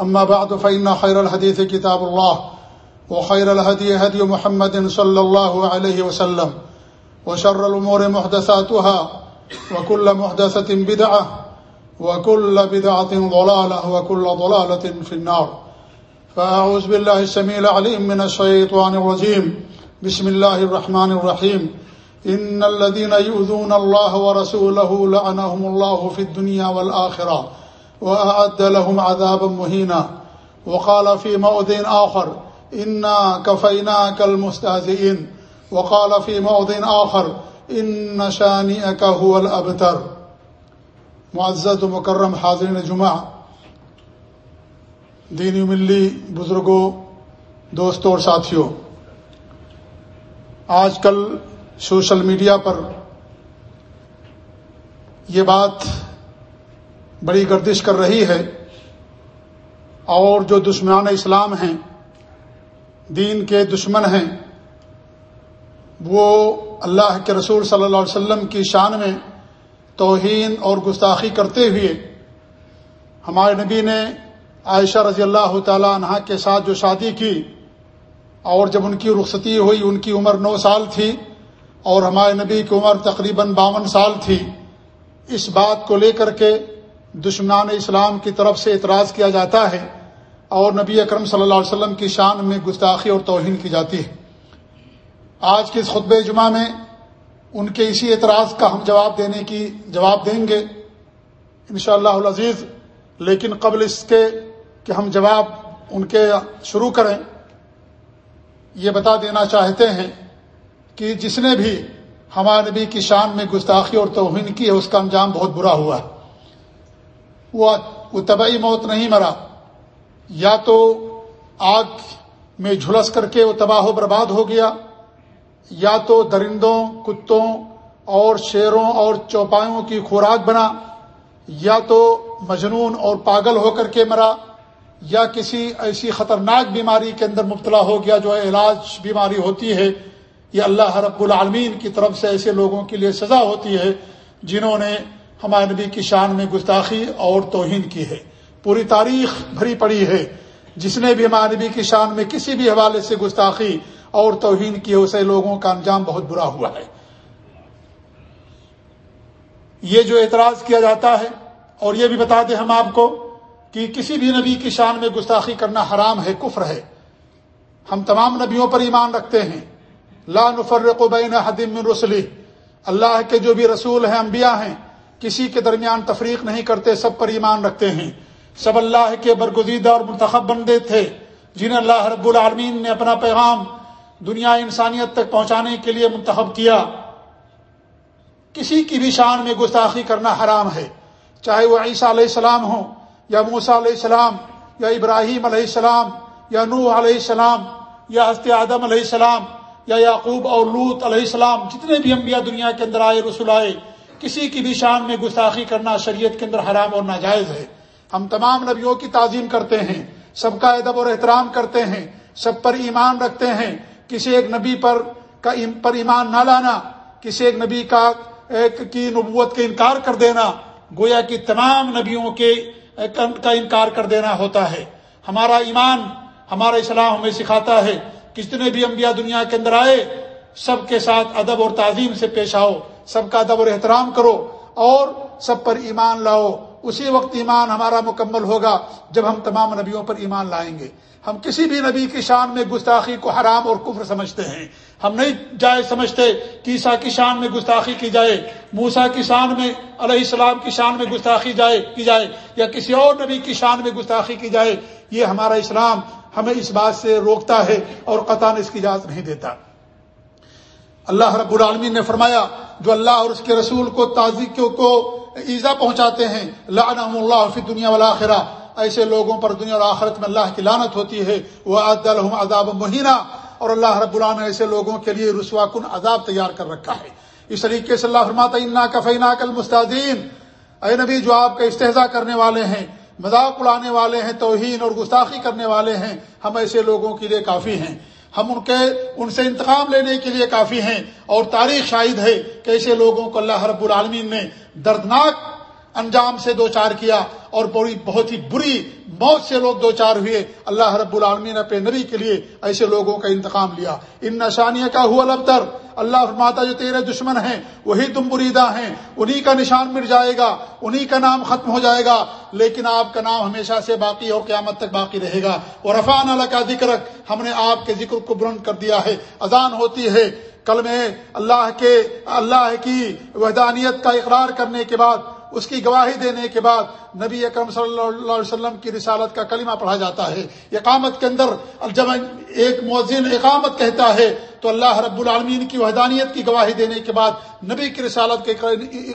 أما بعد، فإن خير الحديث كتاب الله، وخير الهدي هدي محمد صلى الله عليه وسلم، وشر الأمور محدثاتها، وكل محدثة بدعة، وكل بدعة ضلالة، وكل ضلالة في النار. فأعوذ بالله السميع العليم من الشيطان الرجيم. بسم الله الرحمن الرحيم. إن الذين يؤذون الله ورسوله لعنهم الله في الدنيا والآخرة. وأعد لهم عذابا مهينا. وقال في موضع آخر، إنا كفيناك المستهزئين. وقال في موضع آخر، إن شانئك هو الأبتر. معزز و مکرم حاضرین جمعہ، دینی ملی بزرگوں، دوستوں اور ساتھیوں، آج کل سوشل میڈیا پر یہ بات بڑی گردش کر رہی ہے اور جو دشمنان اسلام ہیں، دین کے دشمن ہیں، وہ اللہ کے رسول صلی اللہ علیہ وسلم کی شان میں توہین اور گستاخی کرتے ہوئے ہمارے نبی نے عائشہ رضی اللہ تعالی عنہ کے ساتھ جو شادی کی اور جب ان کی رخصتی ہوئی، ان کی عمر نو سال تھی اور ہمارے نبی کی عمر تقریباً باون سال تھی، اس بات کو لے کر کے دشمنان اسلام کی طرف سے اعتراض کیا جاتا ہے اور نبی اکرم صلی اللہ علیہ وسلم کی شان میں گستاخی اور توہین کی جاتی ہے۔ آج کے اس خطب جمعہ میں ان کے اسی اعتراض کا ہم جواب دینے کی جواب دیں گے انشاءاللہ اللہ عزیز لیکن قبل اس کے کہ ہم جواب ان کے شروع کریں، یہ بتا دینا چاہتے ہیں کہ جس نے بھی ہمارے نبی کی شان میں گستاخی اور توہین کی ہے، اس کا انجام بہت برا ہوا ہے۔ وہ طبعی موت نہیں مرا۔ یا تو آگ میں جھلس کر کے وہ تباہ و برباد ہو گیا، یا تو درندوں، کتوں اور شیروں اور چوپایوں کی خوراک بنا، یا تو مجنون اور پاگل ہو کر کے مرا، یا کسی ایسی خطرناک بیماری کے اندر مبتلا ہو گیا جو علاج بیماری ہوتی ہے۔ یہ اللہ رب العالمین کی طرف سے ایسے لوگوں کے لیے سزا ہوتی ہے جنہوں نے ہمارے نبی کی شان میں گستاخی اور توہین کی ہے۔ پوری تاریخ بھری پڑی ہے۔ جس نے بھی ہمارے نبی کی شان میں کسی بھی حوالے سے گستاخی اور توہین کی اسے لوگوں کا انجام بہت برا ہوا ہے۔ یہ جو اعتراض کیا جاتا ہے، اور یہ بھی بتا دیں ہم آپ کو کہ کسی بھی نبی کی شان میں گستاخی کرنا حرام ہے، کفر ہے۔ ہم تمام نبیوں پر ایمان رکھتے ہیں۔ لا نفرق بین حدیم من رسلی۔ اللہ کے جو بھی رسول ہیں، انبیاء ہیں کسی کے درمیان تفریق نہیں کرتے، سب پر ایمان رکھتے ہیں۔ سب اللہ کے برگزیدہ اور منتخب بندے تھے، جنہیں اللہ رب العالمین نے اپنا پیغام دنیا انسانیت تک پہنچانے کے لیے منتخب کیا۔ کسی کی بھی شان میں گستاخی کرنا حرام ہے۔ چاہے وہ عیسیٰ علیہ السلام ہو یا موسا علیہ السلام، یا ابراہیم علیہ السلام، یا نوح علیہ السلام، یا ہست آدم علیہ السلام، یا یعقوب اور لوت علیہ السلام، جتنے بھی انبیاء دنیا کے اندر آئے، رسول آئے کسی کی بھی شان میں گستاخی کرنا شریعت کے اندر حرام اور ناجائز ہے۔ ہم تمام نبیوں کی تعظیم کرتے ہیں، سب کا ادب اور احترام کرتے ہیں، سب پر ایمان رکھتے ہیں۔ کسی ایک نبی پر کا پر ایمان نہ لانا، کسی ایک نبی کا ایک کی نبوت کا انکار کر دینا، گویا کہ تمام نبیوں کے کا انکار کر دینا ہوتا ہے۔ ہمارا ایمان ہمارا اسلام ہمیں سکھاتا ہے۔ کتنے بھی انبیاء دنیا کے اندر آئے، سب کے ساتھ ادب اور تعظیم سے پیش آؤ۔ سب کا ادب اور احترام کرو اور سب پر ایمان لاؤ۔ اسی وقت ایمان ہمارا مکمل ہوگا جب ہم تمام نبیوں پر ایمان لائیں گے۔ ہم کسی بھی نبی کی شان میں گستاخی کو حرام اور کفر سمجھتے ہیں۔ ہم نہیں جائے سمجھتے کہ عیسیٰ کی شان میں گستاخی کی جائے موسا کی شان میں علیہ السلام کی شان میں گستاخی جائے، کی جائے یا کسی اور نبی کی شان میں گستاخی کی جائے، یہ ہمارا اسلام ہمیں اس بات سے روکتا ہے اور قطع اس کی اجازت نہیں دیتا۔ اللہ رب العالمین نے فرمایا، جو اللہ اور اس کے رسول کو تازی کو ایزا پہنچاتے ہیں، لعنہم اللہ فی دنیا والا ایسے لوگوں پر دنیا اور آخرت میں اللہ کی لانت ہوتی ہے۔ وہ عذاب مہینہ اور اللہ رب اللہ نے ایسے لوگوں کے لیے رسوا کن عذاب تیار کر رکھا ہے۔ اس طریقے سے اللہ فرماتا انا کفینا کل مستعدین اے نبی، جو آپ کا استحضا کرنے والے ہیں، مذاق اڑانے والے ہیں، توہین اور گستاخی کرنے والے ہیں، ہم ایسے لوگوں کے لیے کافی ہیں۔ ہم ان کے ان سے انتقام لینے کے لیے کافی ہیں اور تاریخ شاہد ہے کہ ایسے لوگوں کو اللہ رب العالمین نے دردناک انجام سے دو چار کیا اور بڑی بہت ہی بری موت سے لوگ دو چار ہوئے۔ اللہ رب العالمین اپنے نبی کے لیے ایسے لوگوں کا انتقام لیا۔ ان نشانیہ کا ہوا لبتر اللہ فرماتا جو تیرے دشمن ہیں، وہی تم بریدہ ہیں۔ انہی کا نشان مٹ جائے گا، انہی کا نام ختم ہو جائے گا۔ لیکن آپ کا نام ہمیشہ سے باقی اور قیامت تک باقی رہے گا۔ اور رفان اللہ کا ذکر ہم نے آپ کے ذکر کو بلند کر دیا ہے۔ اذان ہوتی ہے۔ کل میں اللہ کے اللہ کی وحدانیت کا اقرار کرنے کے بعد اس کی گواہی دینے کے بعد نبی اکرم صلی اللہ علیہ وسلم کی رسالت کا کلمہ پڑھا جاتا ہے۔ اقامت کے اندر جب ایک مؤذن اقامت کہتا ہے تو اللہ رب العالمین کی وحدانیت کی گواہی دینے کے بعد نبی کی رسالت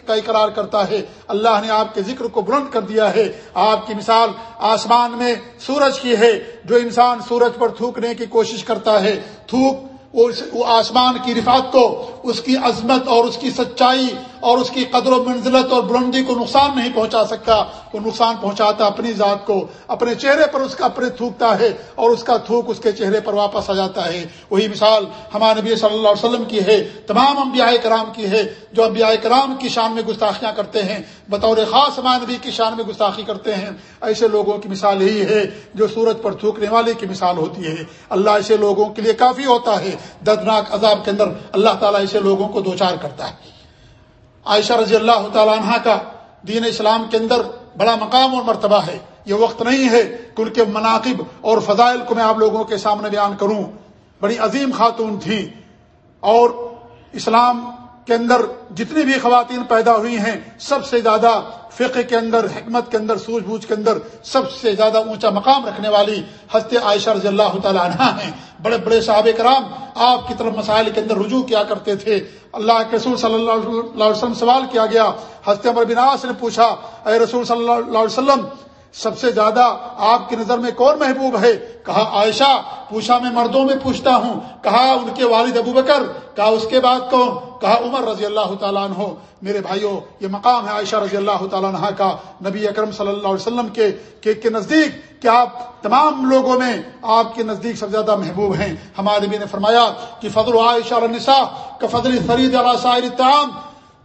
کا اقرار کرتا ہے۔ اللہ نے آپ کے ذکر کو بلند کر دیا ہے۔ آپ کی مثال آسمان میں سورج کی ہے۔ جو انسان سورج پر تھوکنے کی کوشش کرتا ہے، تھوک وہ آسمان کی رفات کو اس کی عظمت اور اس کی سچائی اور اس کی قدر و منزلت اور بلندی کو نقصان نہیں پہنچا سکتا۔ وہ نقصان پہنچاتا اپنی ذات کو، اپنے چہرے پر اس کا، اپنے تھوکتا ہے اور اس کا تھوک اس کے چہرے پر واپس آ جاتا ہے۔ وہی مثال ہمارے نبی صلی اللہ علیہ وسلم کی ہے، تمام انبیاء کرام کی ہے، جو انبیاء کرام کی شان میں گستاخیاں کرتے ہیں۔ بطور خاص ہمارے نبی کی شان میں گستاخی کرتے ہیں۔ ایسے لوگوں کی مثال یہی ہے جو سورج پر تھوکنے والے کی مثال ہوتی ہے۔ اللہ ایسے لوگوں کے لیے کافی ہوتا ہے۔ دردناک عذاب کے اندر اللہ تعالیٰ سے لوگوں کو دوچار کرتا ہے۔ عائشہ رضی اللہ تعالیٰ عنہ کا دین اسلام کے اندر بڑا مقام اور مرتبہ ہے۔ یہ وقت نہیں ہے کہ ان کے مناقب اور فضائل کو میں آپ لوگوں کے سامنے بیان کروں۔ بڑی عظیم خاتون تھیں اور اسلام کے اندر جتنی بھی خواتین پیدا ہوئی ہیں، سب سے زیادہ فقہ کے اندر، حکمت کے اندر سوجھ بوجھ کے اندر سب سے زیادہ اونچا مقام رکھنے والی حضرت عائشہ رضی اللہ تعالیٰ عنہ ہیں۔ بڑے بڑے صحاب کرام آپ کی طرف مسائل کے اندر رجوع کیا کرتے تھے۔ اللہ کے رسول صلی اللہ علیہ وسلم سوال کیا گیا۔ حضرت عمر بن عاص نے پوچھا، اے رسول صلی اللہ علیہ وسلم سب سے زیادہ آپ کی نظر میں کون محبوب ہے؟ کہا عائشہ پوچھا میں مردوں میں پوچھتا ہوں۔ کہا ان کے والد ابو بکر۔ کہا اس کے بعد کون؟ کہا عمر رضی اللہ تعالیٰ عنہ۔ میرے بھائیوں یہ مقام ہے عائشہ رضی اللہ تعالیٰ عنہ کا۔ نبی اکرم صلی اللہ علیہ وسلم کے کے, کے نزدیک کہ آپ تمام لوگوں میں آپ کے نزدیک سب زیادہ محبوب ہیں؟ ہمارے نبی نے فرمایا کہ فضل عائشہ النساء کا فضل فرید علی تعام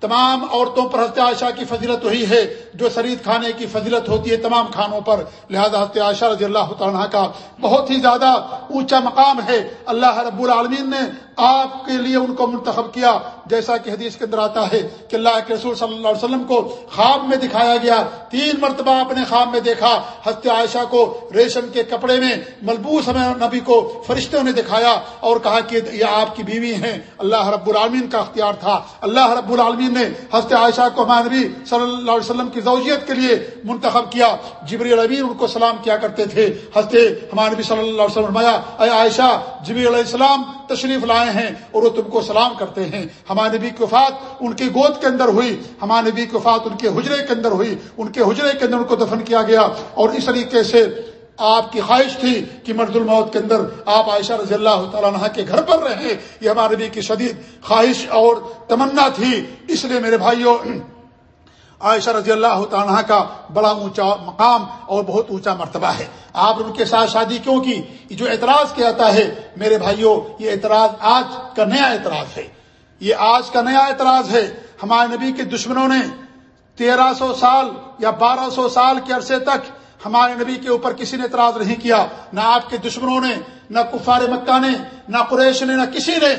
تمام عورتوں پر حضرت عائشہ کی فضیلت وہی ہے جو شرید کھانے کی فضیلت ہوتی ہے تمام کھانوں پر۔ لہذا حضرت عائشہ رضی اللہ تعالیٰ کا بہت ہی زیادہ اونچا مقام ہے۔ اللہ رب العالمین نے آپ کے لیے ان کو منتخب کیا۔ جیسا کہ حدیث کے اندر آتا ہے کہ اللہ کے رسول صلی اللہ علیہ وسلم کو خواب میں دکھایا گیا۔ تین مرتبہ اپنے خواب میں دیکھا۔ حضرت عائشہ کو ریشم کے کپڑے میں ملبوس ہمیں نبی کو فرشتوں نے دکھایا اور کہا کہ یہ آپ کی بیوی ہیں۔ اللہ رب العالمین کا اختیار تھا۔ اللہ رب العالمین نے حضرت عائشہ کو ہمارے نبی صلی اللہ علیہ وسلم کی زوجیت کے لیے منتخب کیا۔ جبری العبین ان کو سلام کیا کرتے تھے۔ ہنستے ہمارے نبی صلی اللہ علیہ وسلم فرمایا، اے عائشہ جبری علیہ السلام تشریف لائے ہیں اور وہ تم کو سلام کرتے ہیں۔ ہمارے نبی کی وفات ان کی گود کے اندر ہوئی۔ ہمارے نبی کی وفات ان کے حجرے کے اندر ہوئی۔ ان کے حجرے کے اندر ان کو دفن کیا گیا اور اس طریقے سے آپ کی خواہش تھی کہ مرد الموت کے اندر آپ عائشہ رضی اللہ تعالیٰ عنہ کے گھر پر رہیں، یہ ہمارے نبی کی شدید خواہش اور تمنا تھی۔ اس لیے میرے بھائیوں عائشہ رضی اللہ تعالیٰ کا بڑا اونچا مقام اور بہت اونچا مرتبہ ہے۔ آپ ان کے ساتھ شادی کیوں کی؟ جو اعتراض کیا جاتا ہے، میرے بھائیوں یہ اعتراض آج کا نیا اعتراض ہے۔ یہ آج کا نیا اعتراض ہے۔ ہمارے نبی کے دشمنوں نے تیرہ سو سال یا بارہ سو سال کے عرصے تک ہمارے نبی کے اوپر کسی نے اعتراض نہیں کیا، نہ آپ کے دشمنوں نے، نہ کفار مکہ نے، نہ قریش نے، نہ کسی نے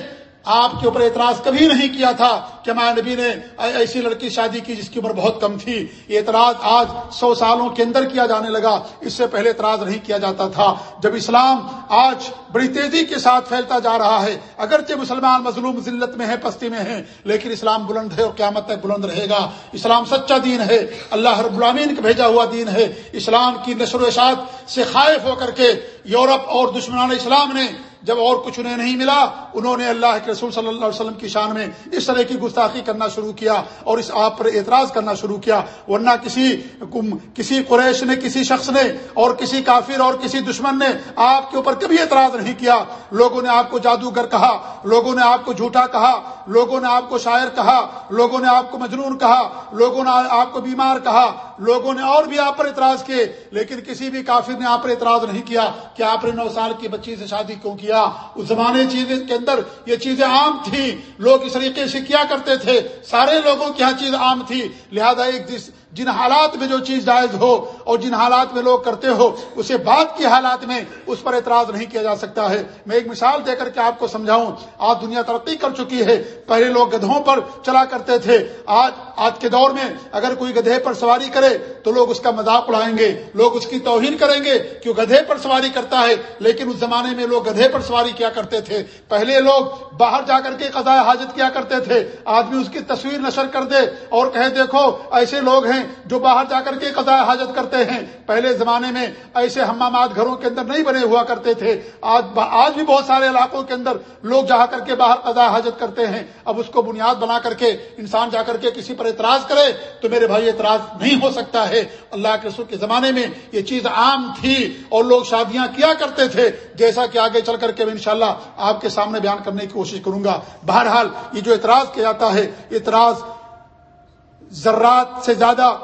آپ کے اوپر اعتراض کبھی نہیں کیا تھا کہ ہمارے نبی نے ایسی لڑکی شادی کی جس کی عمر بہت کم تھی۔ یہ اعتراض آج سو سالوں کے اندر کیا جانے لگا۔ اس سے پہلے اعتراض نہیں کیا جاتا تھا۔ جب اسلام آج بڑی تیزی کے ساتھ پھیلتا جا رہا ہے، اگرچہ مسلمان مظلوم ذلت میں ہے پستی میں ہے لیکن اسلام بلند ہے اور قیامت تک بلند رہے گا۔ اسلام سچا دین ہے۔ اللہ رب العامین کا بھیجا ہوا دین ہے۔ اسلام کی نشر و اشاعت سے خائف ہو کر کے یورپ اور دشمنان اسلام نے جب اور کچھ انہیں نہیں ملا، انہوں نے اللہ کے رسول صلی اللہ علیہ وسلم کی شان میں اس طرح کی گستاخی کرنا شروع کیا اور اس آپ پر اعتراض کرنا شروع کیا۔ ورنہ کسی کسی قریش نے، کسی شخص نے اور کسی کافر اور کسی دشمن نے آپ کے اوپر کبھی اعتراض نہیں کیا۔ لوگوں نے آپ کو جادوگر کہا، لوگوں نے آپ کو جھوٹا کہا، لوگوں نے آپ کو شاعر کہا، لوگوں نے آپ کو مجنون کہا، لوگوں نے آپ کو بیمار کہا۔ لوگوں نے اور بھی آپ پر اعتراض کیے، لیکن کسی بھی کافر نے آپ پر اعتراض نہیں کیا کہ آپ نے نو سال کی بچی سے شادی کیوں کیا۔ اس زمانے چیز کے اندر یہ چیزیں عام تھیں۔ لوگ اس طریقے سے کیا کرتے تھے؟ سارے لوگوں کی یہاں چیز عام تھی، لہذا ایک جن حالات میں جو چیز جائز ہو اور جن حالات میں لوگ کرتے ہو، اسے بعد کے حالات میں اس پر اعتراض نہیں کیا جا سکتا ہے۔ میں ایک مثال دے کر کے آپ کو سمجھاؤں، آج دنیا ترقی کر چکی ہے۔ پہلے لوگ گدھوں پر چلا کرتے تھے، آج آج کے دور میں اگر کوئی گدھے پر سواری کرے تو لوگ اس کا مذاق اڑائیں گے، لوگ اس کی توہین کریں گے کہ گدھے پر سواری کرتا ہے۔ لیکن اس زمانے میں لوگ گدھے پر سواری کیا کرتے تھے۔ پہلے لوگ باہر جا کر کے قضاء حاجت کیا کرتے تھے۔ آدمی اس کی تصویر نشر کر دے اور کہے، دیکھو، ایسے لوگ ہیں جو باہر جا کر کے قضاء حاجت کرتے کرتے ہیں۔ پہلے زمانے میں ایسے ہمامات گھروں کے اندر نہیں بنے ہوا کرتے تھے۔ آج آج بھی بہت سارے علاقوں کے اندر لوگ جا کر کے باہر قضاء حاجت کرتے ہیں۔ اب اس کو بنیاد بنا کر کے انسان جا کر کے کسی پر اعتراض کرے تو میرے بھائی اعتراض نہیں ہو سکتا ہے۔ اللہ کے رسول کے زمانے میں یہ چیز عام تھی اور لوگ شادیاں کیا کرتے تھے۔ جیسا کہ آگے چل کر کے میں انشاءاللہ آپ کے سامنے بیان کرنے کی کوشش کروں گا۔ بہرحال یہ جو اعتراض کیا جاتا ہے، اعتراض ذرات سے زیادہ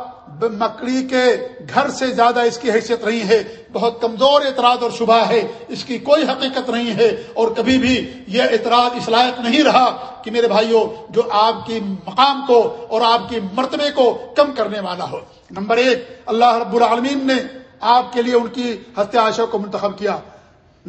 مکڑی کے گھر سے زیادہ اس کی حیثیت نہیں ہے۔ بہت کمزور اعتراض اور شبہ ہے۔ اس کی کوئی حقیقت نہیں ہے۔ اور کبھی بھی یہ اعتراض اس لائق نہیں رہا کہ میرے بھائیوں جو آپ کی مقام کو اور آپ کی مرتبے کو کم کرنے والا ہو۔ نمبر ایک، اللہ رب العالمین نے آپ کے لیے ان کی عائشہ کو منتخب کیا۔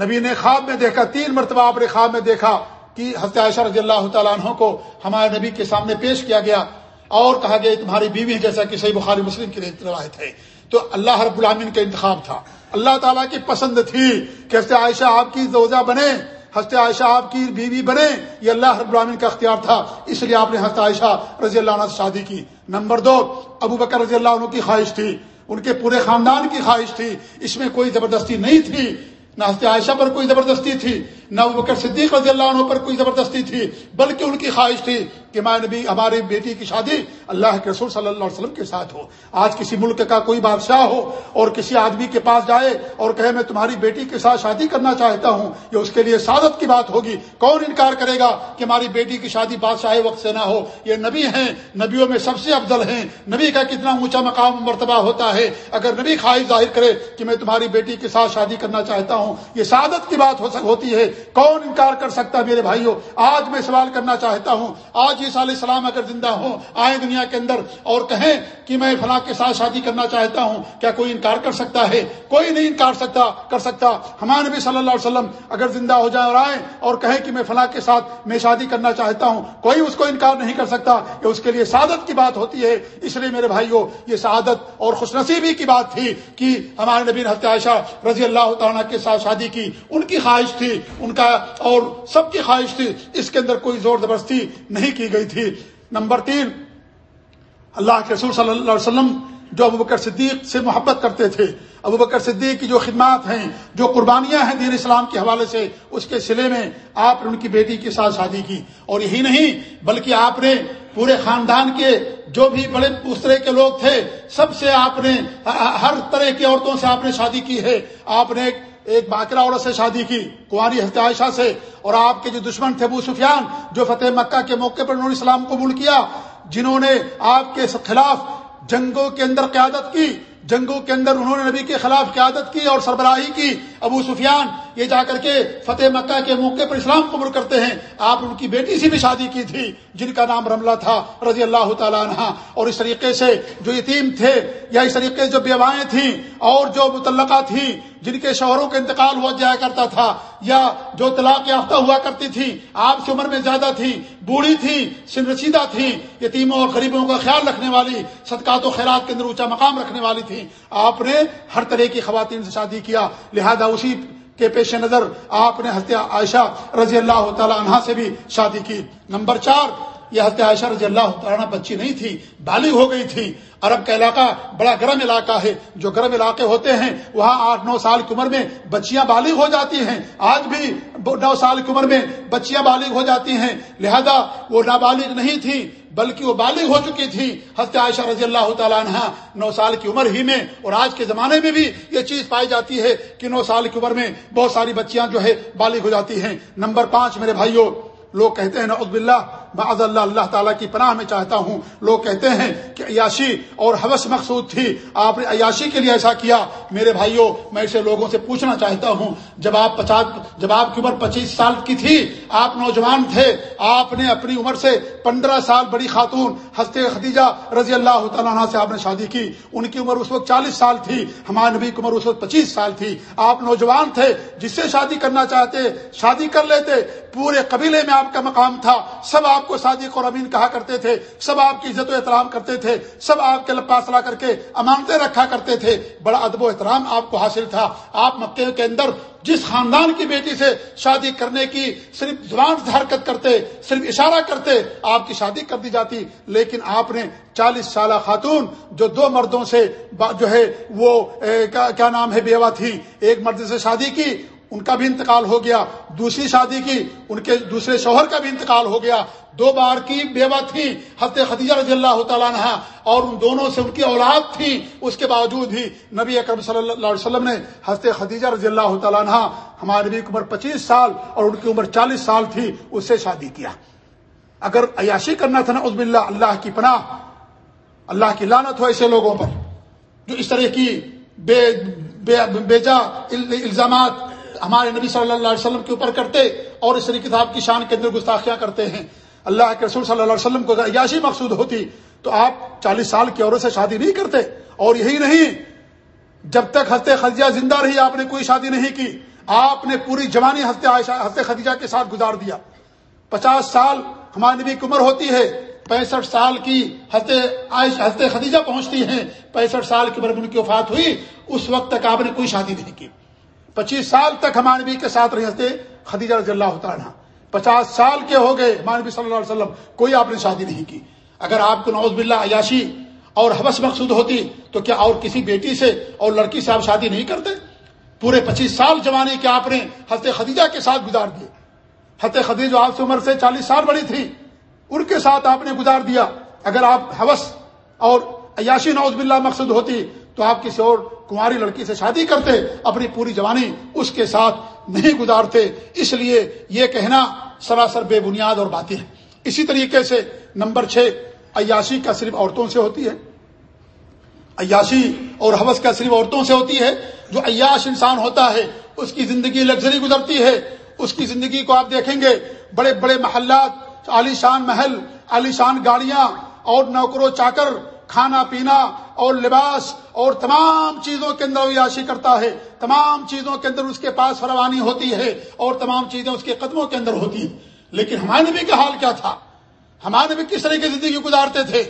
نبی نے خواب میں دیکھا، تین مرتبہ آپ نے خواب میں دیکھا کہ عائشہ رضی اللہ تعالیٰ عنہ کو ہمارے نبی کے سامنے پیش کیا گیا۔ اور کہا گیا تمہاری بیوی جیسا کہ صحیح بخاری مسلم کی روایت ہے۔ تو اللہ رب العامن کا انتخاب تھا۔ اللہ تعالیٰ کی پسند تھی کہ حضرت عائشہ آپ کی زوجہ بنے، حضرت عائشہ آپ کی بیوی بنے۔ یہ اللہ رب العامن کا اختیار تھا۔ اس لیے آپ نے حضرت عائشہ رضی اللہ عنہ سے شادی کی۔ نمبر دو، ابو بکر رضی اللہ عنہ کی خواہش تھی۔ ان کے پورے خاندان کی خواہش تھی۔ اس میں کوئی زبردستی نہیں تھی۔ نہ حضرت عائشہ پر کوئی زبردستی تھی۔ نہ بکر صدیق رضی اللہ عنہ پر کوئی زبردستی تھی، بلکہ ان کی خواہش تھی کہ میں نبی، ہماری بیٹی کی شادی اللہ کے رسول صلی اللہ علیہ وسلم کے ساتھ ہو۔ آج کسی ملک کا کوئی بادشاہ ہو اور کسی آدمی کے پاس جائے اور کہے، میں تمہاری بیٹی کے ساتھ شادی کرنا چاہتا ہوں، یہ اس کے لیے سعادت کی بات ہوگی۔ کون انکار کرے گا کہ ہماری بیٹی کی شادی بادشاہ وقت سے نہ ہو؟ یہ نبی ہیں، نبیوں میں سب سے افضل ہیں۔ نبی کا کتنا اونچا مقام مرتبہ ہوتا ہے۔ اگر نبی خواہش ظاہر کرے کہ میں تمہاری بیٹی کے ساتھ شادی کرنا چاہتا ہوں، یہ سعادت کی بات ہوتی ہے۔ کون انکار کر سکتا میرے بھائیوں؟ آج میں سوال کرنا چاہتا ہوں، آج عیسیٰ علیہ السلام اگر زندہ ہوں آئے دنیا کے اندر اور کہیں کہ میں فلاں کے ساتھ شادی کرنا چاہتا ہوں، کیا کوئی انکار کر سکتا ہے؟ کوئی نہیں انکار سکتا، کر سکتا۔ ہمارے نبی صلی اللہ علیہ وسلم اگر زندہ ہو جائے اور آئے اور کہیں کہ میں فلاں کے ساتھ میں شادی کرنا چاہتا ہوں، کوئی اس کو انکار نہیں کر سکتا کہ اس کے لیے سعادت کی بات ہوتی ہے۔ اس لیے میرے بھائیوں، یہ سعادت اور خوش نصیبی کی بات تھی کہ ہمارے نبی حضرت عائشہ رضی اللہ تعالیٰ کے ساتھ شادی کی، ان کی خواہش تھی ان کا اور سب کی خواہش تھی، اس کے اندر کوئی زور زبردستی نہیں کی گئی تھی۔ نمبر تین، اللہ کے رسول صلی اللہ علیہ وسلم جو ابو بکر صدیق سے محبت کرتے تھے، ابو بکر صدیق کی جو خدمات ہیں، جو قربانیاں ہیں دین اسلام کے حوالے سے، اس کے سلے میں آپ نے ان کی بیٹی کے ساتھ شادی کی۔ اور یہی نہیں، بلکہ آپ نے پورے خاندان کے جو بھی بڑے اس طرح کے لوگ تھے، سب سے آپ نے، ہر طرح کی عورتوں سے آپ نے شادی کی ہے۔ آپ نے ایک باقرہ عورت سے شادی کی کاری عائشہ سے، اور آپ کے جو دشمن تھے ابو سفیان، جو فتح مکہ کے موقع پر انہوں نے اسلام قبول کیا، جنہوں نے آپ کے خلاف جنگوں کے اندر قیادت کی، جنگوں کے اندر انہوں نے نبی کے خلاف قیادت کی اور سربراہی کی ابو سفیان، یہ جا کر کے فتح مکہ کے موقع پر اسلام قبول کرتے ہیں۔ آپ ان کی بیٹی سے بھی شادی کی تھی، جن کا نام رملہ تھا، رضی اللہ تعالیٰ عنہ۔ اور اس طریقے سے جو یتیم تھے، یا اس طریقے سے جو بیوائیں تھیں، اور جو متعلقہ تھیں، جن کے شوہروں کا انتقال ہوا جایا کرتا تھا، یا جو طلاق یافتہ ہوا کرتی تھی آپ کی عمر میں زیادہ تھی بوڑھی تھی سن رسیدہ تھی یتیموں اور غریبوں کا خیال رکھنے والی، صدقات و خیرات کے اندر اونچا مقام رکھنے والی تھی آپ نے ہر طرح کی خواتین سے شادی کیا، لہذا اسی کے پیش نظر آپ نے حضرت عائشہ رضی اللہ تعالی عنہ سے بھی شادی کی۔ نمبر چار، یہ حضرت عائشہ رضی اللہ تعالیٰ بچی نہیں تھی بالغ ہو گئی تھی۔ عرب کا علاقہ بڑا گرم علاقہ ہے، جو گرم علاقے ہوتے ہیں، وہاں آٹھ نو سال کی عمر میں بچیاں بالغ ہو جاتی ہیں۔ آج بھی نو سال کی عمر میں بچیاں بالغ ہو جاتی ہیں، لہذا وہ نابالغ نہیں تھی۔ بلکہ وہ بالغ ہو چکی تھی۔ حضرت عائشہ رضی اللہ تعالیٰ عنہ نو سال کی عمر ہی میں اور آج کے زمانے میں بھی یہ چیز پائی جاتی ہے کہ نو سال کی عمر میں بہت ساری بچیاں جو ہے بالغ ہو جاتی ہیں۔ نمبر پانچ میرے بھائیوں، لوگ کہتے ہیں نعوذ باللہ بعض اللہ اللہ تعالیٰ کی پناہ میں چاہتا ہوں۔ لوگ کہتے ہیں کہ عیاشی اور حوث مقصود تھی۔ آپ نے عیاشی کے لیے ایسا کیا؟ میرے بھائیوں میں اسے لوگوں سے پوچھنا چاہتا ہوں۔ جب آپ پچاس، جب آپ کی عمر پچیس سال کی تھی، آپ نوجوان تھے، آپ نے اپنی عمر سے پندرہ سال بڑی خاتون ہستے خدیجہ رضی اللہ تعالیٰ عنہ سے آپ نے شادی کی۔ ان کی عمر اس وقت چالیس سال تھی، ہمارے نبی کی عمر اس وقت پچیس سال تھی۔ آپ نوجوان تھے، جس سے شادی کرنا چاہتے، شادی کر لیتے، پورے قبیلے میں آپ کا مقام تھا۔ سب آپ آپ کو صادق اور امین کہا کرتے تھے، سب آپ کی عزت و احترام کرتے تھے، سب آپ کے لپاسلا کر کے امانتیں رکھا کرتے تھے۔ بڑا ادب و احترام آپ کو حاصل تھا۔ آپ مکے کے اندر جس خاندان کی بیٹی سے شادی کرنے کی صرف زبان سے حرکت کرتے، صرف اشارہ کرتے، آپ کی شادی کر دی جاتی۔ لیکن آپ نے چالیس سالہ خاتون جو دو مردوں سے جو ہے وہ کیا نام ہے، بیوہ تھی، ایک مرد سے شادی کی ان کا بھی انتقال ہو گیا، دوسری شادی کی، ان کے دوسرے شوہر کا بھی انتقال ہو گیا۔ دو بار کی بیوہ تھی حضرت خدیجہ رضی اللہ تعالیٰ عنہ، اور ان دونوں سے ان کی اولاد تھی۔ اس کے باوجود بھی نبی اکرم صلی اللہ علیہ وسلم نے حضرت خدیجہ رضی اللہ تعالیٰ عنہ ہمارے نبی کی عمر پچیس سال اور ان کی عمر چالیس سال تھی، اس سے شادی کیا۔ اگر عیاشی کرنا تھا نا عزب اللہ اللہ کی پناہ، اللہ کی لانت ہو ایسے لوگوں پر، جو اس طرح کی بے بیجا الزامات ہمارے نبی صلی اللہ علیہ وسلم کے اوپر کرتے اور اس طریقے کتاب کی شان کے اندر گستاخیاں کرتے ہیں۔ اللہ کے رسول صلی اللہ علیہ وسلم کو اگر عیاشی مقصود ہوتی تو آپ چالیس سال کی عورت سے شادی نہیں کرتے اور یہی نہیں۔ جب تک ہنستے خدیجہ زندہ رہی آپ نے کوئی شادی نہیں کی، آپ نے پوری جوانی ہنستے ہنستے خدیجہ کے ساتھ گزار دیا۔ پچاس سال ہمارے نبی کی عمر ہوتی ہے، پینسٹھ سال کی ہنستے ہنستے خدیجہ پہنچتی ہیں، پینسٹھ سال کی عمر ان کی وفات ہوئی، اس وقت تک آپ نے کوئی شادی نہیں کی۔ پچیس سال تک ہمارے نبی کے ساتھ رہے تھے خدیجہ رضی اللہ تعالیٰ پچاس سال کے ہو گئے ہمارے نبی صلی اللہ علیہ وسلم، کوئی آپ نے شادی نہیں کی۔ اگر آپ کو نوز باللہ عیاشی اور حوث مقصود ہوتی، تو کیا اور کسی بیٹی سے اور لڑکی سے آپ شادی نہیں کرتے؟ پورے پچیس سال جوانی کے آپ نے حضرت خدیجہ کے ساتھ گزار دیے۔ حضرت خدیج آپ سے عمر سے چالیس سال بڑی تھی ان کے ساتھ آپ نے گزار دیا۔ اگر آپ حوث اور عیاشی نوز باللہ مقصود ہوتی تو آپ کسی اور کماری لڑکی سے شادی کرتے، اپنی پوری جوانی اس کے ساتھ نہیں گزارتے۔ اس لیے یہ کہنا سراسر بے بنیاد اور باطل ہے۔ اسی طریقے سے نمبر چھ، عیاشی کا صرف عورتوں سے ہوتی ہے۔ عیاشی اور حوث کا صرف عورتوں سے ہوتی ہے۔ جو عیاش انسان ہوتا ہے، اس کی زندگی لگژری گزرتی ہے۔ اس کی زندگی کو آپ دیکھیں گے، بڑے بڑے محلات عالی شان محل عالی شان گاڑیاں اور نوکروں چاکر کھانا پینا اور لباس اور تمام چیزوں کے اندر عیاشی کرتا ہے۔ تمام چیزوں کے اندر اس کے پاس فروانی ہوتی ہے اور تمام چیزیں اس کے قدموں کے اندر ہوتی ہیں۔ لیکن ہمارے نبی کا حال کیا تھا؟ ہمارے نبی کس طرح کی زندگی گزارتے تھے؟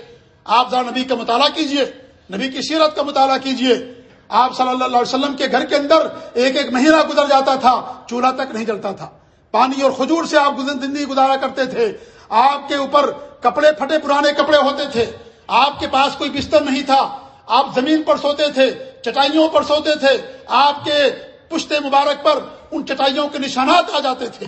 آپ ذرا نبی کا مطالعہ کیجیے۔ نبی کی سیرت کا مطالعہ کیجیے۔ آپ صلی اللہ علیہ وسلم کے گھر کے اندر ایک ایک مہینہ گزر جاتا تھا، چولہا تک نہیں جلتا تھا۔ پانی اور کھجور سے آپ زندگی گزارا کرتے تھے۔ آپ کے اوپر کپڑے پھٹے پرانے کپڑے ہوتے تھے۔ آپ کے پاس کوئی بستر نہیں تھا۔ آپ زمین پر سوتے تھے، چٹائیوں پر سوتے تھے۔ آپ کے پشتے مبارک پر ان چٹائیوں کے نشانات آ جاتے تھے۔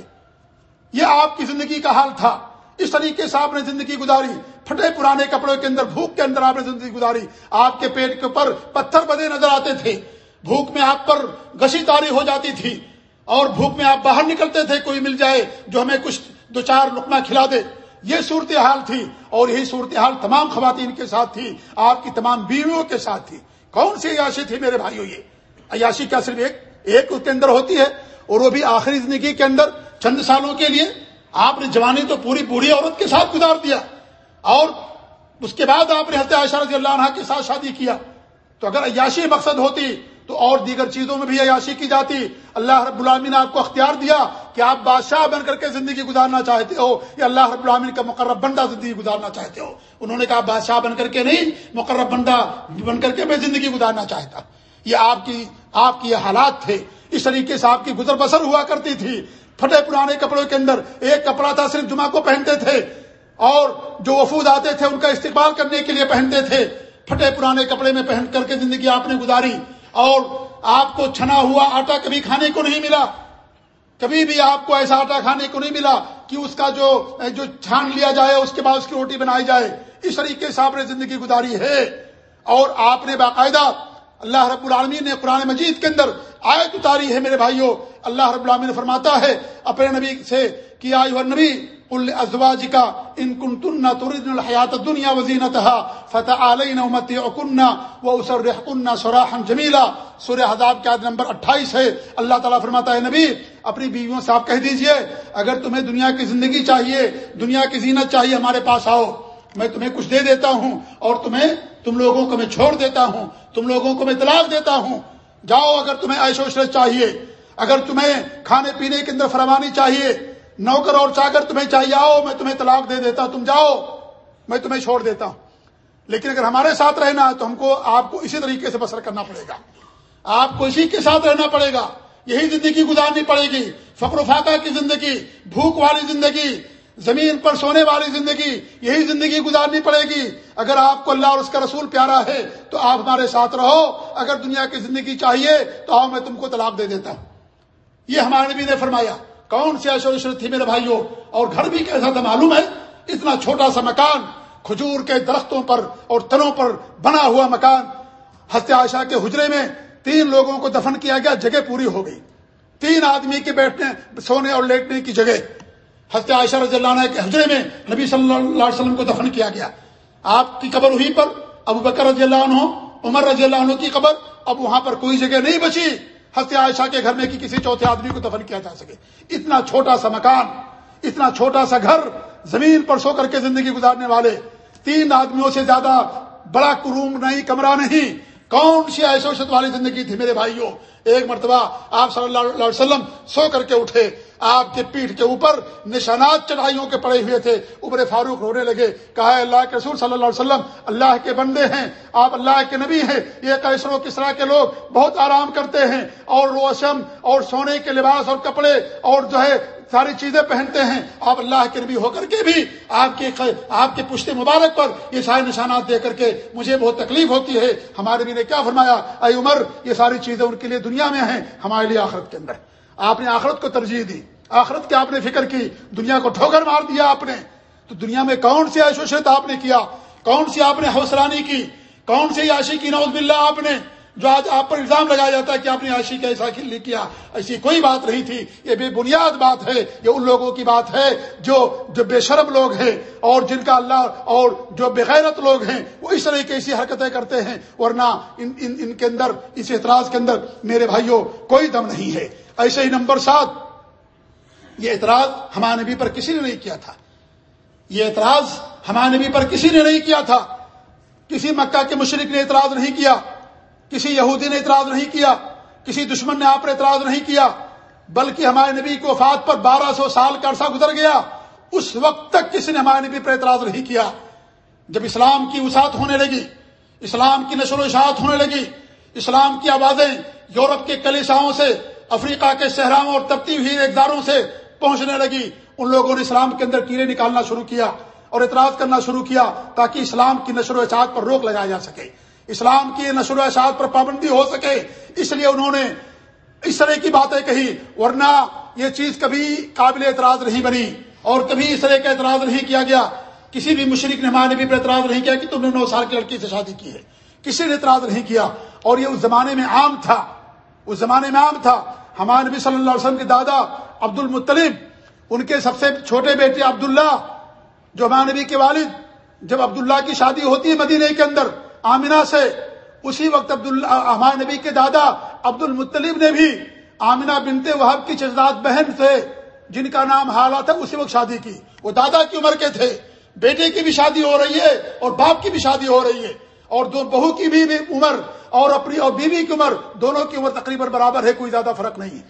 یہ آپ کی زندگی کا حال تھا۔ اس طریقے سے آپ نے زندگی گزاری۔ پھٹے پرانے کپڑوں کے اندر، بھوک کے اندر آپ نے زندگی گزاری۔ آپ کے پیٹ کے اوپر پتھر بدے نظر آتے تھے۔ بھوک میں آپ پر گشی تاری ہو جاتی تھی۔ اور بھوک میں آپ باہر نکلتے تھے، کوئی مل جائے جو ہمیں کچھ دو چار لکما کھلا دے۔ یہ صورتحال تھی اور یہی صورتحال تمام خواتین کے ساتھ تھی، آپ کی تمام بیویوں کے ساتھ تھی۔ کون سی عیاشی تھی میرے بھائیوں یہ؟ عیاشی کیا صرف ایک؟ ایک اس کے اندر ہوتی ہے اور وہ بھی آخری زندگی کے اندر چند سالوں کے لیے۔ آپ نے جوانی تو پوری بوڑھی عورت کے ساتھ گزار دیا اور اس کے بعد آپ نے حضرت عائشہ رضی اللہ عنہ کے ساتھ شادی کیا۔ تو اگر عیاشی مقصد ہوتی تو اور دیگر چیزوں میں بھی عیاشی کی جاتی۔ اللہ رب العالمین نے آپ کو اختیار دیا کہ آپ بادشاہ بن کر کے زندگی گزارنا چاہتے ہو یا اللہ رب العالمین کا مقرب بندہ زندگی گزارنا چاہتے ہو؟ انہوں نے کہا بادشاہ بن کر کے نہیں، مقرب بندہ بن کر کے میں زندگی گزارنا چاہتا۔ یہ آپ کی آپ کی یہ حالات تھے۔ اس طریقے سے آپ کی گزر بسر ہوا کرتی تھی۔ پھٹے پرانے کپڑوں کے اندر ایک کپڑا تھا، صرف جمعہ کو پہنتے تھے۔ اور جو وفود آتے تھے، ان کا استقبال کرنے کے لیے پہنتے تھے۔ پھٹے پرانے کپڑے میں پہن کر کے زندگی آپ نے گزاری۔ اور آپ کو چھنا ہوا آٹا کبھی کھانے کو نہیں ملا۔ کبھی بھی آپ کو ایسا آٹا کھانے کو نہیں ملا کہ اس کا جو جو چھان لیا جائے، اس کے بعد اس کی روٹی بنائی جائے۔ اس طریقے سے آپ نے زندگی گزاری ہے۔ اور آپ نے باقاعدہ اللہ رب العالمین نے قرآن مجید کے اندر آیت اتاری ہے میرے بھائیوں اللہ رب العالمین نے فرماتا ہے، اپنے نبی سے کہ آئے نبی قل ازواجك ان كنتن تردن الحياه الدنيا وزينتها فتعالين امتعكن واسرحكن سراحا جميلا سورہ احزاب کی نمبر 28 ہے۔ اللہ تعالی فرماتا ہے، نبی، اپنی بیویوں سے آپ کہہ دیجیے، اگر تمہیں دنیا کی زندگی چاہیے، دنیا کی زینت چاہیے، ہمارے پاس آؤ، میں تمہیں کچھ دے دیتا ہوں اور تمہیں، تم لوگوں کو میں چھوڑ دیتا ہوں، تم لوگوں کو میں طلاق دیتا ہوں۔ جاؤ اگر تمہیں عیش و عشرت چاہیے، اگر تمہیں کھانے پینے کے اندر فروانی چاہیے، نوکر اور چاگر تمہیں چاہیے، آؤ، میں تمہیں طلاق دے دیتا ہوں، تم جاؤ، میں تمہیں چھوڑ دیتا ہوں۔ لیکن اگر ہمارے ساتھ رہنا ہے تو ہم کو، آپ کو اسی طریقے سے بسر کرنا پڑے گا۔ آپ کو اسی کے ساتھ رہنا پڑے گا۔ یہی زندگی گزارنی پڑے گی۔ فقر و فاقہ کی زندگی، بھوک والی زندگی زمین پر سونے والی زندگی، یہی زندگی گزارنی پڑے گی۔ اگر آپ کو اللہ اور اس کا رسول پیارا ہے، تو آپ ہمارے ساتھ رہو۔ اگر دنیا کی زندگی چاہیے، تو آؤ، میں تم کو طلاق دے دیتا ہوں۔ یہ ہمارے نبی نے فرمایا۔ کون سی ایشو عشرت تھی میرے بھائیوں؟ اور گھر بھی کیسا تھا معلوم ہے؟ اتنا چھوٹا سا مکان، کھجور کے درختوں پر اور تنوں پر بنا ہوا مکان۔ ہست عائشہ کے حجرے میں تین لوگوں کو دفن کیا گیا، جگہ پوری ہو گئی۔ تین آدمی کے بیٹھنے، سونے اور لیٹنے کی جگہ۔ ہست عائشہ رضی اللہ عنہ کے حجرے میں نبی صلی اللہ علیہ وسلم کو دفن کیا گیا۔ آپ کی قبر ہوئی پر، ابو بکر رضی اللہ عنہ، عمر رضی اللہ عنہ کی قبر، اب وہاں پر کوئی جگہ نہیں بچی۔ ہست عائشہ کے گھر میں کسی چوتھے آدمی کو دفن کیا جا سکے۔ اتنا چھوٹا سا مکان، اتنا چھوٹا سا گھر، زمین پر سو کر کے زندگی گزارنے والے۔ تین آدمیوں سے زیادہ بڑا کروم نہیں، کمرہ نہیں۔ کون سی ایشوشت والی زندگی تھی میرے بھائیوں؟ ایک مرتبہ آپ صلی اللہ علیہ وسلم سو کر کے اٹھے۔ آپ کے پیٹ کے اوپر نشانات چڑھائیوں کے پڑے ہوئے تھے۔ عمر فاروق رونے لگے۔ کہا اللہ کے رسول صلی اللہ علیہ وسلم، اللہ کے بندے ہیں، آپ اللہ کے نبی ہیں۔ یہ کیسر و کسرا کے لوگ بہت آرام کرتے ہیں اور روشم اور سونے کے لباس اور کپڑے اور جو ہے ساری چیزیں پہنتے ہیں۔ آپ اللہ کے نبی ہو کر کے بھی آپ کے آپ کے پشتے مبارک پر یہ سارے نشانات دے کر کے مجھے بہت تکلیف ہوتی ہے۔ ہمارے نبی نے کیا فرمایا؟ اے عمر، یہ ساری چیزیں ان کے لیے دنیا میں ہیں، ہمارے لیے آخرت کے اندر۔ آپ نے آخرت کو ترجیح دی۔ آخرت کی آپ نے فکر کی، دنیا کو ٹھوکر مار دیا آپ نے۔ تو دنیا میں کون سی عیش آپ نے کیا؟ کون سی آپ نے حوصلانی کی؟ کون سی عاشی کی نوز بلّہ آپ نے؟ جو آج آپ پر الزام لگایا جاتا ہے کہ آپ نے عاشی کا ایسا کھل کیا، ایسی کوئی بات نہیں تھی۔ یہ بے بنیاد بات ہے، یہ ان لوگوں کی بات ہے جو جو بے شرم لوگ ہیں اور جن کا اللہ اور جو بغیرت لوگ ہیں، وہ اس طرح کی ایسی حرکتیں کرتے ہیں۔ ورنہ ان ان ان کے اندر، اس اعتراض کے اندر میرے بھائیوں کوئی دم نہیں ہے۔ ایسے ہی نمبر سات، یہ اعتراض ہمارے نبی پر کسی نے نہیں کیا تھا۔ یہ اعتراض ہمارے نبی پر کسی نے نہیں کیا تھا۔ کسی مکہ کے مشرق نے اعتراض نہیں کیا۔ کسی یہودی نے اعتراض نہیں کیا، کسی دشمن نے آپ پر اعتراض نہیں کیا، بلکہ ہمارے نبی کو وفات پر بارہ سو سال کا عرصہ گزر گیا، اس وقت تک کسی نے ہمارے نبی پر اعتراض نہیں کیا۔ جب اسلام کی وسعت ہونے لگی، اسلام کی نشر و اشاعت ہونے لگی، اسلام کی آوازیں یورپ کے کلیساؤں سے، افریقہ کے صحراؤں اور تبتی ہوئی اقداروں سے پہنچنے لگی، ان لوگوں نے اسلام کے اندر کیڑے نکالنا شروع کیا اور اعتراض کرنا شروع کیا تاکہ اسلام کی نشر و اشاعت پر روک لگایا جا سکے۔ اسلام کی نشر و اشاعت پر پابندی ہو سکے، اس لیے انہوں نے اس طرح کی باتیں کہی، ورنہ یہ چیز کبھی قابل اعتراض نہیں بنی اور کبھی اس طرح کا اعتراض نہیں کیا گیا۔ کسی بھی مشرق نے ہمارے بھی پر اعتراض نہیں کیا کہ تم نے نو سال کی لڑکی سے شادی کی ہے۔ کسی نے اعتراض نہیں کیا اور یہ اس زمانے میں عام تھا۔ اس زمانے میں عام تھا۔ ہمارے نبی صلی اللہ علیہ وسلم کے دادا عبد المطلب ان کے سب سے چھوٹے بیٹے عبداللہ، جو ہمارے نبی کے والد، جب عبداللہ کی شادی ہوتی ہے مدینے کے اندر آمینہ سے، اسی وقت عبد ہمارے نبی کے دادا عبد المطلب نے بھی آمینہ بنتے وہب کی جذبات بہن تھے، جن کا نام حالہ تھا، اسی وقت شادی کی۔ وہ دادا کی عمر کے تھے، بیٹے کی بھی شادی ہو رہی ہے اور باپ کی بھی شادی ہو رہی ہے۔ اور دو بہو کی بھی عمر اور اپنی اور بیوی کی عمر، دونوں کی عمر تقریباً برابر ہے، کوئی زیادہ فرق نہیں ہے۔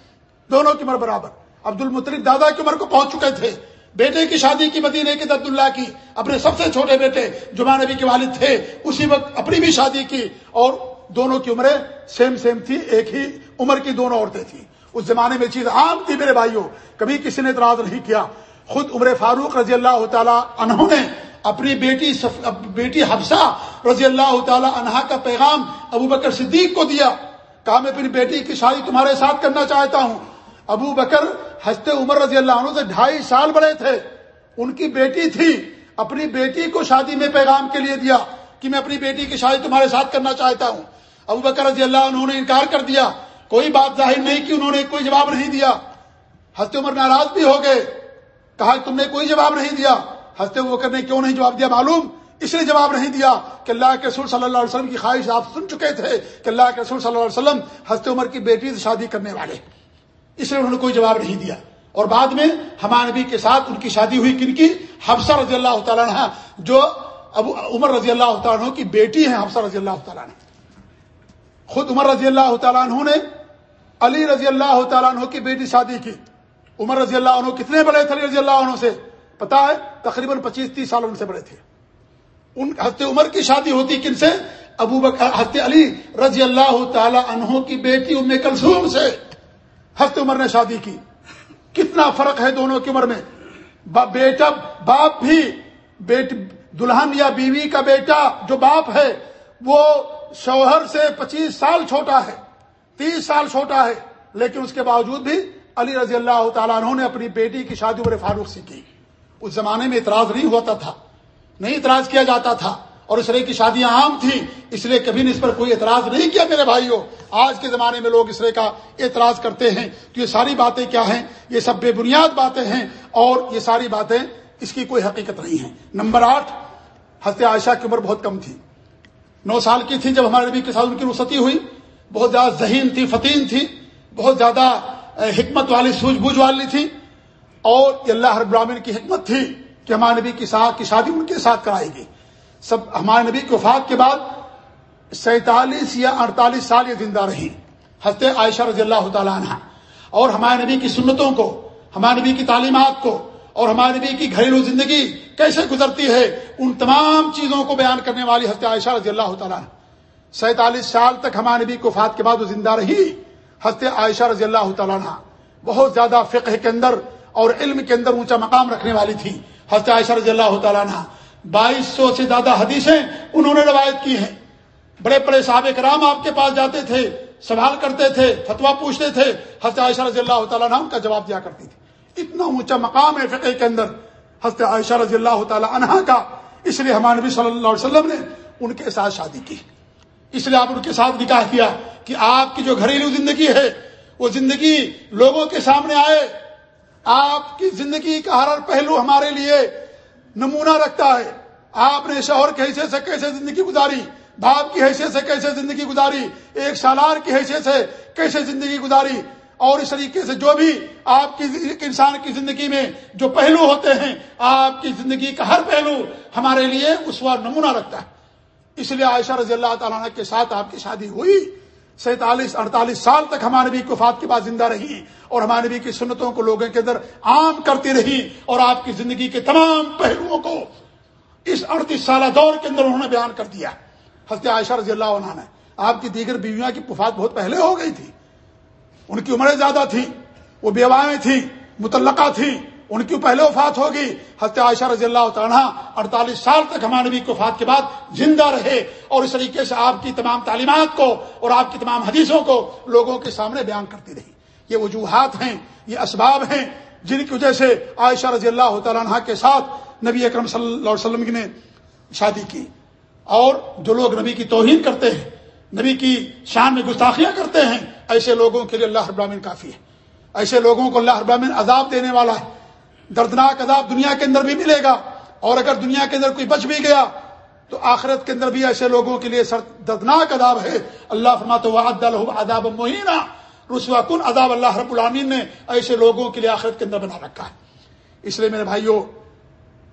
دونوں کی عمر برابر۔ عبد المطلب دادا کی عمر کو پہنچ چکے تھے بیٹے کی شادی کی مدینے کی عبد اللہ کی، اپنے سب سے چھوٹے بیٹے جمع نبی کے والد تھے، اسی وقت اپنی بھی شادی کی اور دونوں کی عمریں سیم سیم تھی، ایک ہی عمر کی دونوں عورتیں تھیں۔ اس زمانے میں چیز عام تھی میرے بھائیوں، کبھی کسی نے اعتراض نہیں کیا۔ خود عمر فاروق رضی اللہ تعالی انہوں نے اپنی بیٹی بیٹی حفصہ رضی اللہ تعالی عنہا کا پیغام ابو بکر صدیق کو دیا۔ کہا، میں اپنی بیٹی کی شادی تمہارے ساتھ کرنا چاہتا ہوں۔ ابو بکر ہنستے عمر رضی اللہ عنہ سے ڈھائی سال بڑے تھے۔ ان کی بیٹی تھی۔ اپنی بیٹی کو شادی میں پیغام کے لیے دیا کہ میں اپنی بیٹی کی شادی تمہارے ساتھ کرنا چاہتا ہوں۔ ابو بکر رضی اللہ عنہ نے انکار کر دیا۔ کوئی بات ظاہر نہیں کی انہوں نے کوئی جواب نہیں دیا۔ ہنستے عمر ناراض بھی ہو گئے۔ کہا تم نے کوئی جواب نہیں دیا۔ ہنستے بکر نے کیوں نہیں جواب دیا معلوم؟ اس لیے جواب نہیں دیا کہ اللہ کے رسول صلی اللہ علیہ وسلم کی خواہش آپ سن چکے تھے کہ اللہ کے رسول صلی اللہ علیہ وسلم ہنستے عمر کی بیٹی سے شادی کرنے والے۔ اس لیے انہوں نے کوئی جواب نہیں دیا۔ اور بعد میں ہمارے نبی کے ساتھ ان کی شادی ہوئی کن کی؟ حفصہ رضی اللہ تعالیٰ عنہ، جو ابو عمر رضی اللہ تعالیٰ عنہ کی بیٹی ہیں، حفصہ رضی اللہ تعالیٰ عنہ۔ خود عمر رضی اللہ تعالیٰ عنہ نے علی رضی اللہ تعالیٰ عنہ کی بیٹی شادی کی۔ عمر رضی اللہ عنہ کتنے بڑے تھے علی رضی اللہ عنہ سے؟ پتا ہے، تقریباً پچیس تیس سال ان سے بڑے تھے۔ ان ہفتے عمر کی شادی ہوتی کن سے؟ ابو بکر ہفتے علی رضی اللہ تعالی عنہ کی بیٹی ام کلثوم سے۔ ہفتے عمر نے شادی کی۔ کتنا فرق ہے دونوں کی عمر میں۔ بیٹا باپ بھی بیٹ دلہن یا بیوی کا بیٹا جو باپ ہے، وہ شوہر سے پچیس سال چھوٹا ہے، تیس سال چھوٹا ہے۔ لیکن اس کے باوجود بھی علی رضی اللہ تعالیٰ عنہ نے اپنی بیٹی کی شادی عمر فاروق سے کی۔ اس زمانے میں اعتراض نہیں ہوتا تھا۔ نہیں اعتراض کیا جاتا تھا۔ اور اس طرح کی شادیاں عام تھیں، اس لیے کبھی نے اس پر کوئی اعتراض نہیں کیا میرے بھائیوں۔ آج کے زمانے میں لوگ اس طرح کا اعتراض کرتے ہیں۔ تو یہ ساری باتیں کیا ہیں؟ یہ سب بے بنیاد باتیں ہیں اور یہ ساری باتیں اس کی کوئی حقیقت نہیں ہے نمبر آٹھ، حضرت عائشہ کی عمر بہت کم تھی۔ نو سال کی تھی جب ہمارے نبی کے ساتھ ان کی رسطی ہوئی۔ بہت زیادہ ذہین تھی، فتین تھی۔ بہت زیادہ حکمت والی سوجھ بوجھ والی تھی۔ اور اللہ ہر براہین کی حکمت تھی کہ ہمارے نبی کی ساتھ کی شادی ان کے ساتھ کرائے گی۔ سب ہمارے نبی کی وفات کے بعد سینتالیس یا اڑتالیس سال یہ زندہ رہی۔ ہنستے عائشہ رضی اللہ تعالیٰ عنہ۔ اور ہمارے نبی کی سنتوں کو، ہمارے نبی کی تعلیمات کو، اور ہمارے نبی کی گھریلو زندگی کیسے گزرتی ہے، ان تمام چیزوں کو بیان کرنے والی ہنستے عائشہ رضی اللہ تعالیٰ سینتالیس سال تک ہمارے نبی کی وفات کے بعد وہ زندہ رہی۔ ہنستے عائشہ رضی اللہ تعالیٰ عنہ بہت زیادہ فقہ کے اندر اور علم کے اندر اونچا مقام رکھنے والی تھی۔ حضرت عائشہ رضی اللہ تعالیٰ عنہ بائیس سو سے زیادہ حدیثیں انہوں نے روایت کی ہیں۔ بڑے بڑے صحابہ کرام آپ کے پاس جاتے تھے، سوال کرتے تھے فتوا پوچھتے تھے، حضرت عائشہ رضی اللہ تعالیٰ عنہ ان کا جواب دیا کرتی تھی۔ اتنا اونچا مقام ہے فقہ کے اندر حضرت عائشہ رضی اللہ تعالیٰ عنہ کا۔ اس لیے ہمارے نبی صلی اللہ علیہ وسلم نے ان کے ساتھ شادی کی۔ اس لیے آپ ان کے ساتھ نکاح کیا کہ آپ کی جو گھریلو زندگی ہے، وہ زندگی لوگوں کے سامنے آئے۔ آپ کی زندگی کا ہر پہلو ہمارے لیے نمونہ رکھتا ہے۔ آپ نے شوہر کی حیثیت سے کیسے زندگی گزاری؟ باپ کی حیثیت سے کیسے زندگی گزاری؟ ایک سالار کی حیثیت سے کیسے زندگی گزاری؟ اور اس طریقے سے جو بھی آپ کی انسان کی زندگی میں جو پہلو ہوتے ہیں، آپ کی زندگی کا ہر پہلو ہمارے لیے اس وقت نمونہ رکھتا ہے۔ اس لیے عائشہ رضی اللہ تعالیٰ کے ساتھ آپ کی شادی ہوئی۔ سینتالیس، اڑتالیس سال تک ہمارے نبی وفات کے بعد زندہ رہی اور ہمارے نبی کی سنتوں کو لوگوں کے اندر عام کرتی رہی اور آپ کی زندگی کے تمام پہلوؤں کو اس اڑتیس سالہ دور کے اندر انہوں نے بیان کر دیا حضرت عائشہ رضی اللہ عنہ نے آپ کی دیگر بیویاں کی وفات بہت پہلے ہو گئی تھی۔ ان کی عمریں زیادہ تھیں، وہ بیوائیں تھیں، متعلقہ تھیں۔ ان کی پہلے وفات ہوگی۔ حضرت عائشہ رضی اللہ تعالیٰ اڑتالیس سال تک ہمارے نبی کی وفات کے بعد زندہ رہے اور اس طریقے سے آپ کی تمام تعلیمات کو اور آپ کی تمام حدیثوں کو لوگوں کے سامنے بیان کرتی رہی۔ یہ وجوہات ہیں، یہ اسباب ہیں جن کی وجہ سے عائشہ رضی اللہ تعالیٰ عنہ کے ساتھ نبی اکرم صلی اللہ علیہ وسلم نے شادی کی۔ اور جو لوگ نبی کی توہین کرتے ہیں، نبی کی شان میں گستاخیاں کرتے ہیں، ایسے لوگوں کے لیے اللہ ابراہین کافی ہے۔ ایسے لوگوں کو اللہ ابراہین عذاب دینے والا ہے۔ دردناک عذاب دنیا کے اندر بھی ملے گا اور اگر دنیا کے اندر کوئی بچ بھی گیا تو آخرت کے اندر بھی ایسے لوگوں کے لیے دردناک عذاب ہے۔ اللہ فرما تو عذاب مہینہ رسوا کن اداب اللہ رب العامین نے ایسے لوگوں کے لیے آخرت کے اندر بنا رکھا ہے۔ اس لیے میرے بھائیوں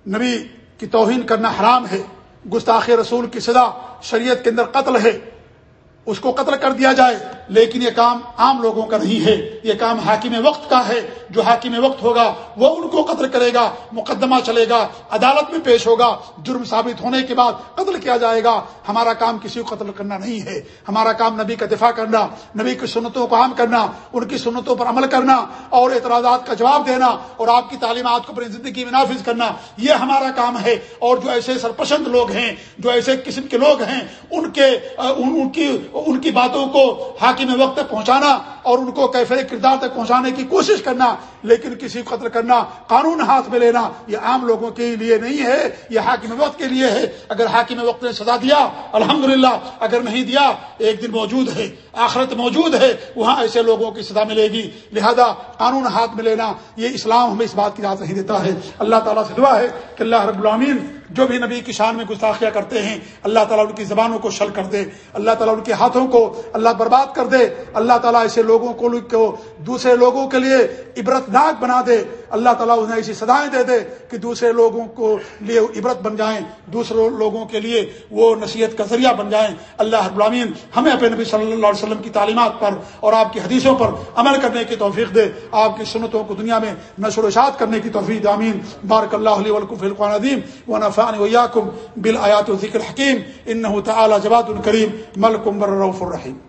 نبی کی توہین کرنا حرام ہے۔ گستاخ رسول کی سزا شریعت کے اندر قتل ہے۔ اس کو قتل کر دیا جائے، لیکن یہ کام عام لوگوں کا نہیں ہے۔ یہ کام حاکم وقت کا ہے۔ جو حاکم وقت ہوگا وہ ان کو قتل کرے گا، مقدمہ چلے گا، عدالت میں پیش ہوگا، جرم ثابت ہونے کے بعد قتل کیا جائے گا۔ ہمارا کام کسی کو قتل کرنا نہیں ہے۔ ہمارا کام نبی کا دفاع کرنا، نبی کی سنتوں کو عام کرنا، ان کی سنتوں پر عمل کرنا اور اعتراضات کا جواب دینا اور آپ کی تعلیمات کو اپنی زندگی میں نافذ کرنا، یہ ہمارا کام ہے۔ اور جو ایسے سرپسند لوگ ہیں، جو ایسے قسم کے لوگ ہیں، ان کے، ان کی ان کی باتوں کو حاکم وقت تک پہنچانا اور ان کو کیفر کردار تک پہنچانے کی کوشش کرنا لیکن کسی کو قتل کرنا، قانون ہاتھ میں لینا، یہ عام لوگوں کے لیے نہیں ہے، یہ حاکم وقت کے لیے ہے۔ اگر حاکم وقت نے سزا دیا، الحمدللہ، اگر نہیں دیا، ایک دن موجود ہے، آخرت موجود ہے، وہاں ایسے لوگوں کی سزا ملے گی۔ لہذا قانون ہاتھ میں لینا، یہ اسلام ہمیں اس بات کی یاد نہیں دیتا ہے۔ اللہ تعالیٰ سے دعا ہے کہ اللہ رب العامین جو بھی نبی کی شان میں گستاخیاں کرتے ہیں، اللہ تعالیٰ ان کی زبانوں کو شل کر دے، اللہ تعالیٰ ان کے ہاتھوں کو اللہ برباد کر دے، اللہ تعالیٰ ایسے لوگوں کو دوسرے لوگوں کے لیے عبرت ناک بنا دے، اللہ تعالیٰ انہیں ایسی سدائیں دے دے کہ دوسرے لوگوں کو لیے عبرت بن جائیں دوسرے لوگوں کے لیے وہ نصیحت کا ذریعہ بن جائیں۔ اللہ ابرامین ہمیں اپنے نبی صلی اللہ علیہ وسلم کی تعلیمات پر اور آپ کی حدیثوں پر عمل کرنے کی توفیق دے۔ آپ کی سنتوں کو دنیا میں نشر و اشاعت کرنے کی توفیق امین بارک اللہ علیہ ولکف القان عدیم و نفان ویاکم بالآیات و ذکر حکیم ان تعالی جواد الکریم ملکم روف الرحیم